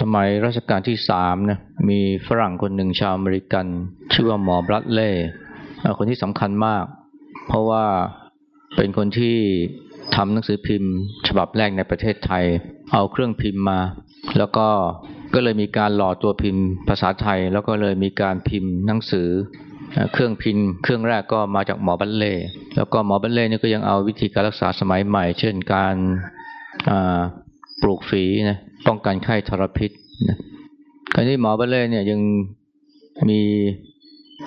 สมัยรัชกาลที่สามนะมีฝรั่งคนหนึ่งชาวอเมริกัน ชื่อว่าหมอบรัตเล่คนที่สำคัญมาก เพราะว่าเป็นคนที่ทำหนังสือพิมพ์ ฉบับแรกในประเทศไทย เอาเครื่องพิมพ์มา แล้วก็ก็เลยมีการหล่อตัวพิมพ์ภาษาไทย แล้วก็เลยมีการพิมพ์หนังสือ เครื่องพิมพ์ เครื่องแรกก็มาจากหมอบัลเล่แล้วก็หมอบัลเล่นี่ก็ยังเอาวิธีการรักษาสมัยใหม่ เช่นการ ปลูกฝีนะป้องกันไข้ทรพิษนะคราวนี้หมอบรัดเลย์เนี่ยยังมี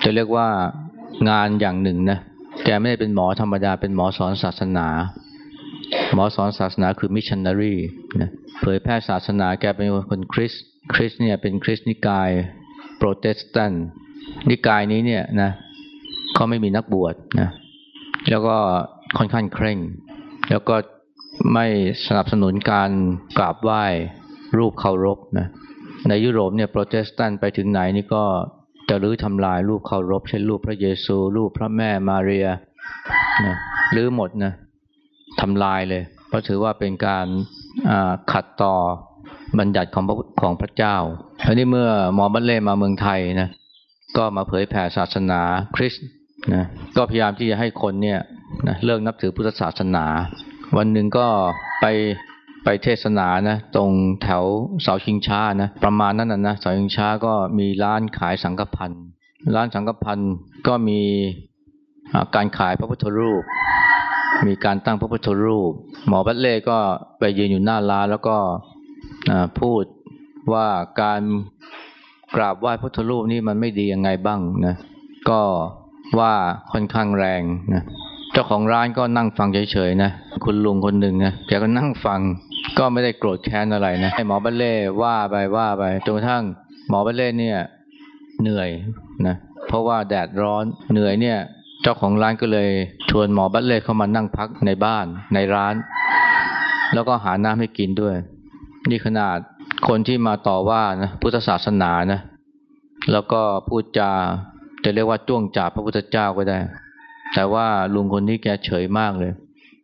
จะเรียกว่างานอย่างหนึ่งนะแกไม่ได้เป็นหมอธรรมดา เป็นหมอสอนศาสนา หมอสอนศาสนาคือมิชชันนารีนะเผยแพร่ศาสนาแกเป็นคนคริสต์คริสต์เนี่ยเป็นคริสต์นิกายโปรเตสแตนต์นิกายนี้เนี่ยนะเขาไม่มีนักบวชนะแล้วก็ค่อนข้างเคร่ง แล้วก็ ไม่สนับสนุนการกราบไหว้รูปเคารพนะในยุโรปเนี่ยโปรเตสแตนต์ไปถึงไหนนี่ก็จะรื้อทำลายรูปเคารพ เช่นรูปพระเยซู รูปพระแม่มาเรียนะรื้อหมดนะทำลายเลย เพราะถือว่าเป็นการขัดต่อบัญญัติของพระของพระเจ้าอันนี้เมื่อมอบัลเล่มาเมืองไทยนะก็มาเผยแผ่ศาสนาคริสต์นะก็พยายามที่จะให้คนเนี่ยนะเลิกนับถือพุทธศาสนา วันหนึ่งก็ไปไปเทศนานะ ตรงแถวเสาชิงช้านะประมาณนั้นนะนะเสาชิงช้าก็มีร้านขายสังฆพันธ์ร้านสังฆพันธ์ก็มีการขายพระพุทธรูป มีการตั้งพระพุทธรูป หมอบัตเล่ก็ไปยืนอยู่หน้าร้านแล้วก็พูดว่าการกราบไหว้พระพุทธรูปนี่มันไม่ดียังไงบ้างนะก็ว่าค่อนข้างแรงนะ จ้าของร้านก็นั่งฟังเฉยๆนะคุณลุงคนหนึ่งนะแกก็นั่งฟัง ก็ไม่ได้โกรธแค้นอะไรนะให้หมอบัลเล่ว่าไปว่าไปจนกระทั่งหมอบัลเล่เนี่ย เหนื่อยนะเพราะว่าแดดร้อนเหนื่อยเนี่ย เจ้าของร้านก็เลยชวนหมอบัลเล่เข้ามานั่งพักในบ้านในร้าน แล้วก็หาน้ำให้กินด้วย นี่ขนาดคนที่มาต่อว่านะพุทธศาสนานะแล้วก็พูดจาจะเรียกว่าจ้วงจ่าพระพุทธเจ้าก็ได้ แต่ว่าลุงคนนี้แกเฉยมากเลย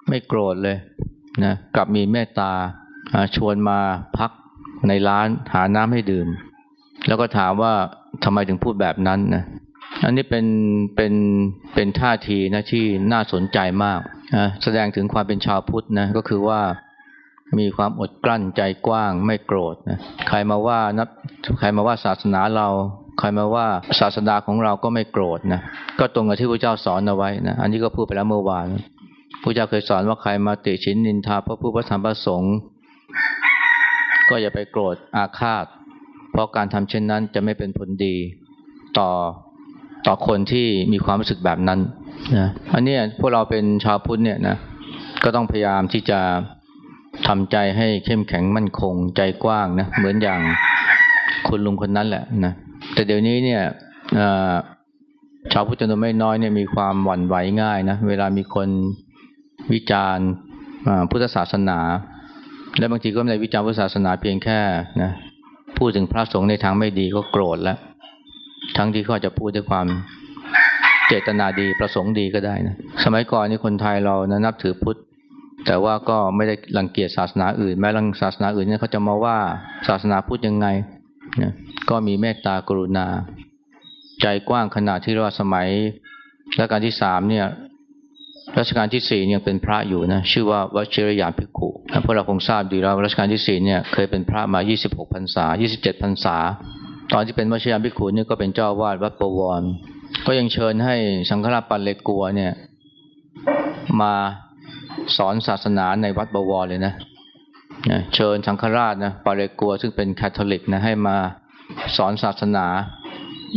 ไม่โกรธเลยนะกลับมีเมตตาชวนมาพักในร้านหาน้ำให้ดื่ม แล้วก็ถามว่าทำไมถึงพูดแบบนั้นนะอันนี้เป็นเป็นเป็นท่าทีนะที่น่าสนใจมากนะแสดงถึงความเป็นชาวพุทธนะก็คือว่ามีความอดกลั้นใจกว้างไม่โกรธนะใครมาว่านับใครมาว่าศาสนาเรา ใครมาว่าศาสนาของเราก็ไม่โกรธนะก็ตรงกับที่พระเจ้าสอนเอาไว้นะอันนี้ก็พูดไปแล้วเมื่อวานพระเจ้าเคยสอนว่าใครมาติชินนินทาพระผู้พระธรรมพระสงฆ์ก็อย่าไปโกรธอาฆาต เพราะการทำเช่นนั้นจะไม่เป็นผลดีต่อต่อคนที่มีความรู้สึกแบบนั้นนะอันนี้พวกเราเป็นชาวพุทธเนี่ยนะก็ต้องพยายามที่จะทำใจให้เข้มแข็งมั่นคงใจกว้างนะเหมือนอย่างคุณลุงคนนั้นแหละนะ แต่เดี๋ยวนี้เนี่ยชาวพุทธจำนวนไม่น้อยเนี่ยมีความหวั่นไหวง่ายนะเวลามีคนวิจารณ์พุทธศาสนา และบางทีก็ไม่ได้วิจารณ์พุทธศาสนาเพียงแค่นะพูดถึงพระสงฆ์ในทางไม่ดีก็โกรธแล้ว ทั้งที่เขาจะพูดด้วยความเจตนาดีประสงค์ดีก็ได้นะสมัยก่อนนี่คนไทยเรานะนับถือพุทธ แต่ว่าก็ไม่ได้รังเกียจศาสนาอื่น แม้รังศาสนาอื่นเนี่ยเขาจะมาว่าศาสนาพุทธยังไงนะ ก็มีเมตตากรุณา ใจกว้างขนาดที่ว่าสมัยรัชกาลที่สามเนี่ยรัชกาลที่สี่ยังเป็นพระอยู่นะชื่อว่าวชิรยานพิกุพวกเราคงทราบดีแล้วรัชกาลที่สี่เนี่ยเคยเป็นพระมา 26พรรษา 27พรรษา ตอนที่เป็นวชิรยานพิกุนี่ก็เป็นเจ้าวาดวัดประวร ก็ยังเชิญให้สังฆราชปันเลกัวเนี่ยมาสอนศาสนาในวัดบวรเลยนะเชิญสังฆราชนะปาเรกัวซึ่งเป็นคาทอลิกนะให้มา สอนศาสนา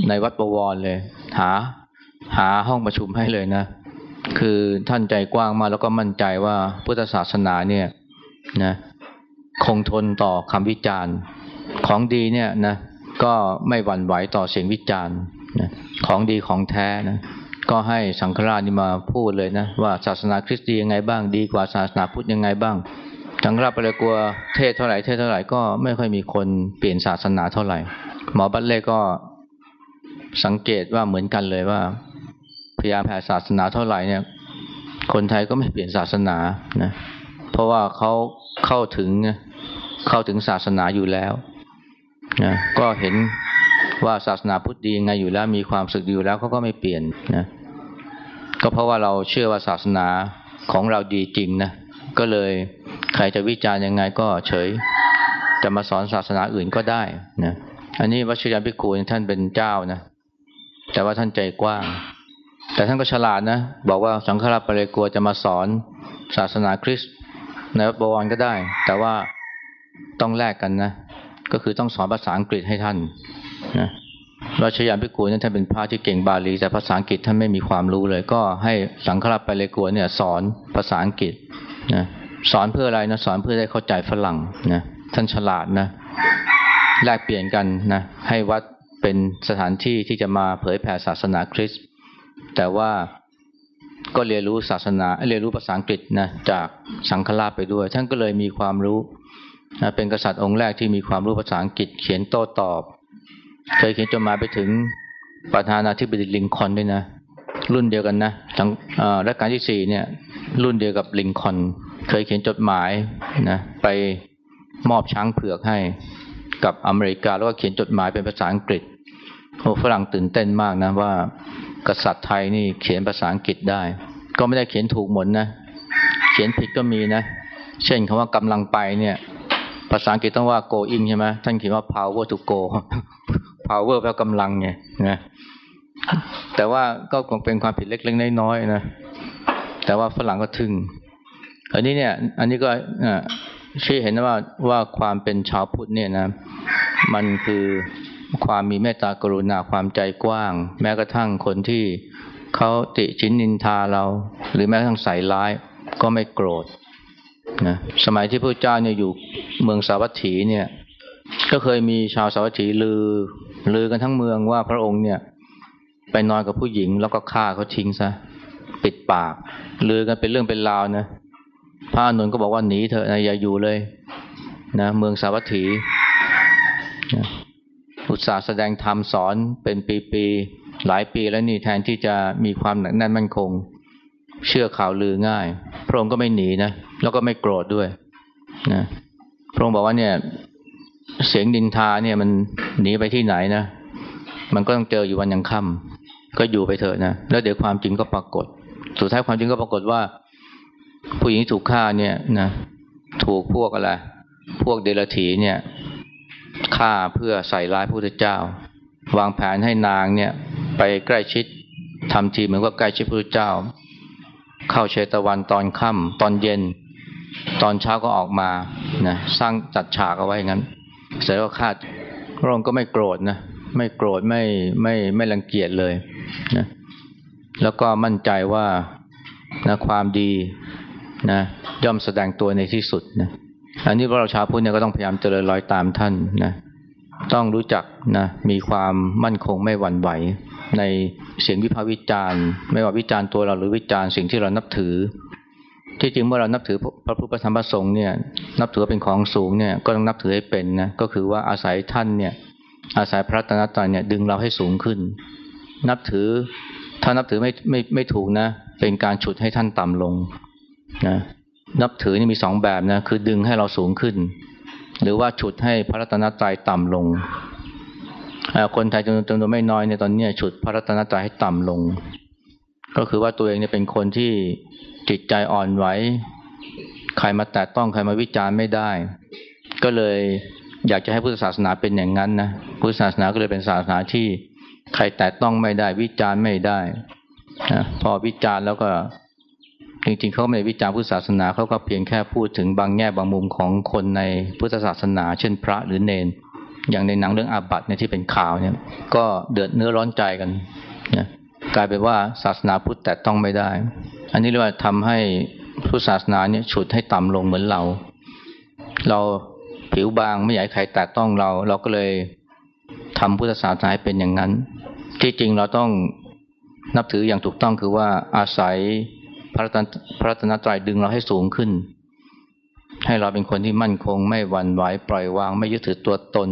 ในวัดบวรเลย หา หาห้องประชุมให้เลยนะ คือท่านใจกว้างมาแล้วก็มั่นใจว่าพุทธศาสนาเนี่ยนะคงทนต่อคำวิจารณ์ของดีเนี่ยนะก็ไม่หวั่นไหวต่อเสียงวิจารณ์นะของดีของแท้นะก็ให้สังฆราชนี่มาพูดเลยนะว่าศาสนาคริสต์ดียังไงบ้างดีกว่าศาสนาพุทธยังไงบ้างสังฆราชไปเลยกลัวเทศเท่าไหร่เทศเท่าไหร่ก็ไม่ค่อยมีคนเปลี่ยนศาสนาเท่าไหร่ หมอบัตเล่ก็สังเกตว่าเหมือนกันเลยว่า พยายามแผ่ศาสนาเท่าไหร่เนี่ย คนไทยก็ไม่เปลี่ยนศาสนานะเพราะว่าเขาเข้าถึงเข้าถึงศาสนาอยู่แล้วนะก็เห็นว่าศาสนาพุทธดีไงอยู่แล้วมีความสึกอยู่แล้วเขาก็ไม่เปลี่ยนนะก็เพราะว่าเราเชื่อว่าศาสนาของเราดีจริงนะก็เลยใครจะวิจารณ์ยังไงก็เฉย จะมาสอนศาสนาอื่นก็ได้นะ อันนี้วัชยานพิคูท่านเป็นเจ้านะ แต่ว่าท่านใจกว้าง แต่ท่านก็ฉลาดนะ บอกว่าสังฆราชปริกัวจะมาสอนศาสนาคริสต์ในวัดบวรก็ได้ แต่ว่าต้องแลกกันนะ ก็คือต้องสอนภาษาอังกฤษให้ท่านนะราชยานพิกูนั้นท่านเป็นพระที่เก่งบาลี แต่ภาษาอังกฤษท่านไม่มีความรู้เลย ก็ให้สังฆราชไปเลกัวเนี่ย สอนภาษาอังกฤษนะสอนเพื่ออะไรนะสอนเพื่อได้เข้าใจฝรั่งนะท่านฉลาดนะ แลกเปลี่ยนกันนะให้วัดเป็นสถานที่ที่จะมาเผยแผ่ศาสนาคริสต์แต่ว่าก็เรียนรู้ศาสนาเรียนรู้ภาษาอังกฤษนะจากสังฆราชไปด้วย ท่านก็เลยมีความรู้นะเป็นกษัตริย์องค์แรกที่มีความรู้ภาษาอังกฤษ เขียนโต้ตอบ เคยเขียนจดหมายไปถึงประธานาธิบดีลิงคอนด้วยนะ รุ่นเดียวกันนะทั้งรัชกาลที่สี่เนี่ย รุ่นเดียวกับลิงคอนเคยเขียนจดหมายนะไปมอบช้างเผือกให้ กับอเมริกาแล้วก็เขียนจดหมายเป็นภาษาอังกฤษโอ้ฝรั่งตื่นเต้นมากนะว่ากษัตริย์ไทยนี่เขียนภาษาอังกฤษได้ ก็ไม่ได้เขียนถูกหมดนะ เขียนผิดก็มีนะ เช่นคำว่ากำลังไปเนี่ย ภาษาอังกฤษต้องว่า going ใช่ไหมท่านเขียนว่า power to go power แปลกำลังไงนะแต่ว่าก็คงเป็นความผิดเล็กๆน้อยๆนะแต่ว่าฝรั่งก็ทึ่งอันนี้เนี่ย อันนี้ก็ ชี้เห็นว่าว่าความเป็นชาวพุทธเนี่ยนะ มันคือความมีเมตตากรุณาความใจกว้าง แม้กระทั่งคนที่เขาติชินนินทาเรา หรือแม้กระทั่งใส่ร้ายก็ไม่โกรธนะสมัยที่พระเจ้าเนี่ยอยู่เมืองสาวัตถีเนี่ย ก็เคยมีชาวสาวัตถีลือลือกันทั้งเมืองว่าพระองค์เนี่ย ไปนอนกับผู้หญิงแล้วก็ฆ่าเขาทิ้งซะปิดปากลือกันเป็นเรื่องเป็นราวนะ ระอนุนก็บอกว่าหนีเถอะนะอย่าอยู่เลยนะเมืองสาวัตถีนะอุตสาห์แสดงธรรมสอนเป็นปีๆหลายปีแล้วนี่แทนที่จะมีความหนักแน่นมั่นคง เชื่อข่าวลือง่าย พระองค์ก็ไม่หนีนะแล้วก็ไม่โกรธด้วยนะพระองค์บอกว่าเนี่ย เสียงดินทาเนี่ยมันหนีไปที่ไหนนะมันก็ต้องเจออยู่วันยังค่ำก็อยู่ไปเถอะนะแล้วเดี๋ยวความจริงก็ปรากฏ สุดท้ายความจริงก็ปรากฏว่า ผู้หญิงถูกฆ่าเนี่ยนะถูกพวกอะไรพวกเดลถีเนี่ยฆ่าเพื่อใส่ร้ายพระพุทธเจ้า วางแผนให้นางเนี่ยไปใกล้ชิดทำทีเหมือนว่าใกล้ชิดพระพุทธเจ้า เข้าเชตวันตอนค่ำตอนเย็น ตอนเช้าก็ออกมานะสร้างจัดฉากเอาไว้งั้นเสร็จก็ฆ่าพระองค์ก็ไม่โกรธนะไม่โกรธไม่ไม่ไม่รังเกียจเลยนะแล้วก็มั่นใจว่านะความดี นะย่อมแสดงตัวในที่สุดนะอันนี้พวกเราชาวพุทธเนี่ยก็ต้องพยายามเจริญรอยตามท่านนะต้องรู้จักนะมีความมั่นคงไม่หวั่นไหว ในเสียงวิพากษ์วิจารณ์ ไม่ว่าวิจารณ์ตัวเราหรือวิจารณ์สิ่งที่เรานับถือ ที่จริงเมื่อเรานับถือพระพุทธธรรมประสงค์เนี่ยนับถือเป็นของสูงเนี่ยก็ต้องนับถือให้เป็นนะก็คือว่าอาศัยท่านเนี่ยอาศัยพระตนตรัยเนี่ยดึงเราให้สูงขึ้น นับถือถ้านับถือไม่ไม่ไม่ถูกนะ เป็นการฉุดให้ท่านต่ำลง นะนับถือนี่มีสองแบบนะคือดึงให้เราสูงขึ้น หรือว่าฉุดให้พระรัตนตรัยต่ำลง คนไทยจำนวนจำนวนไม่น้อยในตอนนี้ฉุดพระรัตนตรัยให้ต่ำลง ก็คือว่าตัวเองเนี่ยเป็นคนที่จิตใจอ่อนไหวใครมาแตะต้องใครมาวิจารณ์ไม่ได้ ก็เลยอยากจะให้พุทธศาสนาเป็นอย่างนั้นนะพุทธศาสนาก็เลยเป็นศาสนาที่ใครแตะต้องไม่ได้วิจารณ์ไม่ได้นะพอวิจารณ์แล้วก็ จริงๆเขาไม่ได้วิจารณ์พุทธศาสนาเขาก็เพียงแค่พูดถึงบางแง่บางมุมของคนในพุทธศาสนา เช่นพระหรือเนน อย่างในหนังเรื่องอาบัติเนี่ยที่เป็นข่าวเนี่ย ก็เดือดเนื้อร้อนใจกันนะกลายเป็นว่าศาสนาพุทธแต่ต้องไม่ได้ อันนี้เรียกว่าทำให้พุทธศาสนาเนี่ยฉุดให้ต่ำลงเหมือนเรา เราผิวบางไม่อยากใครแตะต้องเรา เราก็เลยทำพุทธศาสนาให้เป็นอย่างนั้น ที่จริงเราต้องนับถืออย่างถูกต้องคือว่าอาศัย พระพระตนตรัยดึงเราให้สูงขึ้น ให้เราเป็นคนที่มั่นคง ไม่หวั่นไหวปล่อยวาง ไม่ยึดถือตัวตน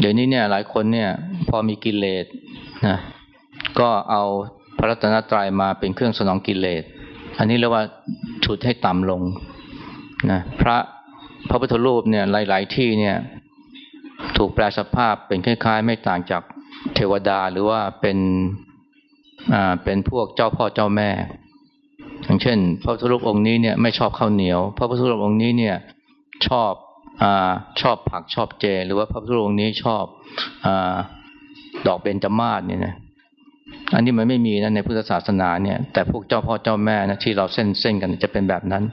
เดี๋ยวนี้เนี่ยหลายคนเนี่ยพอมีกิเลสนะก็เอาพระตนตรัยมาเป็นเครื่องสนองกิเลส อันนี้เรียกว่าฉุดให้ต่ำลงนะพระพระพุทธรูปเนี่ยหลาย ๆ ที่เนี่ยถูกแปลสภาพเป็นคล้าย ๆ ไม่ต่างจากเทวดาหรือว่าเป็นอ่าเป็นพวกเจ้าพ่อเจ้าแม่ อย่างเช่น พระพุทธรูปองค์นี้เนี่ยไม่ชอบข้าวเหนียว พระพุทธรูปองค์นี้เนี่ยชอบอ่าชอบผักชอบเจ หรือว่าพระพุทธรูปองค์นี้ชอบอาดอกเบญจมาศเนี่ยนะอันนี้มันไม่มีนะในพุทธศาสนาเนี่ย แต่พวกเจ้าพ่อเจ้าแม่นะที่เราเส้นเส้นกันจะเป็นแบบนั้น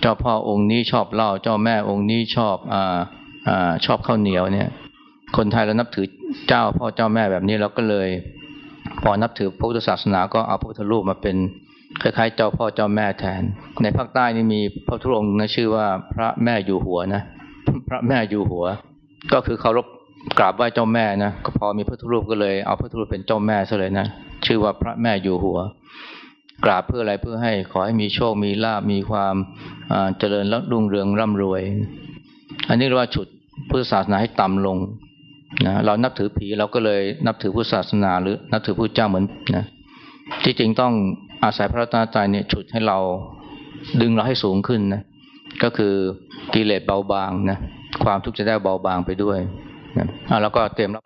เจ้าพ่อองค์นี้ชอบเหล้าเจ้าแม่องค์นี้ชอบอ่าอ่าชอบข้าวเหนียวเนี่ย คนไทยเรานับถือเจ้าพ่อเจ้าแม่แบบนี้เราก็เลย พอนับถือพระพุทธศาสนาก็เอาพระพุทธรูปมาเป็น คล้ายๆเจ้าพ่อเจ้าแม่แทน ในภาคใต้นี่มีพระพุทธองนะชื่อว่าพระแม่อยู่หัวนะ พระแม่อยู่หัว ก็คือเคารพกราบไหว้เจ้าแม่นะก็พอมีพระพุรูปก็เลยเอาพระพุรูปเป็นเจ้าแม่ซะเลยนะชื่อว่าพระแม่อยู่หัว กราบเพื่ออะไรเพื่อให้ขอให้มีโชคมีลาบมีความเจริญและรุ่งเรืองร่ำรวย อันนี้เรียกว่าฉุดพุทธศาสนาให้ต่ำลงนะเรานับถือผีเราก็เลยนับถือพุทธศาสนาหรือนับถือพระเจ้าเหมือนนะที่จริงต้อง อาศัยพระรัตนตรัยเนี่ยฉุดให้เราดึงเราให้สูงขึ้นนะก็คือกิเลสเบาบางนะความทุกข์จะได้เบาบางไปด้วยนะอะแล้วก็เตรียมรับ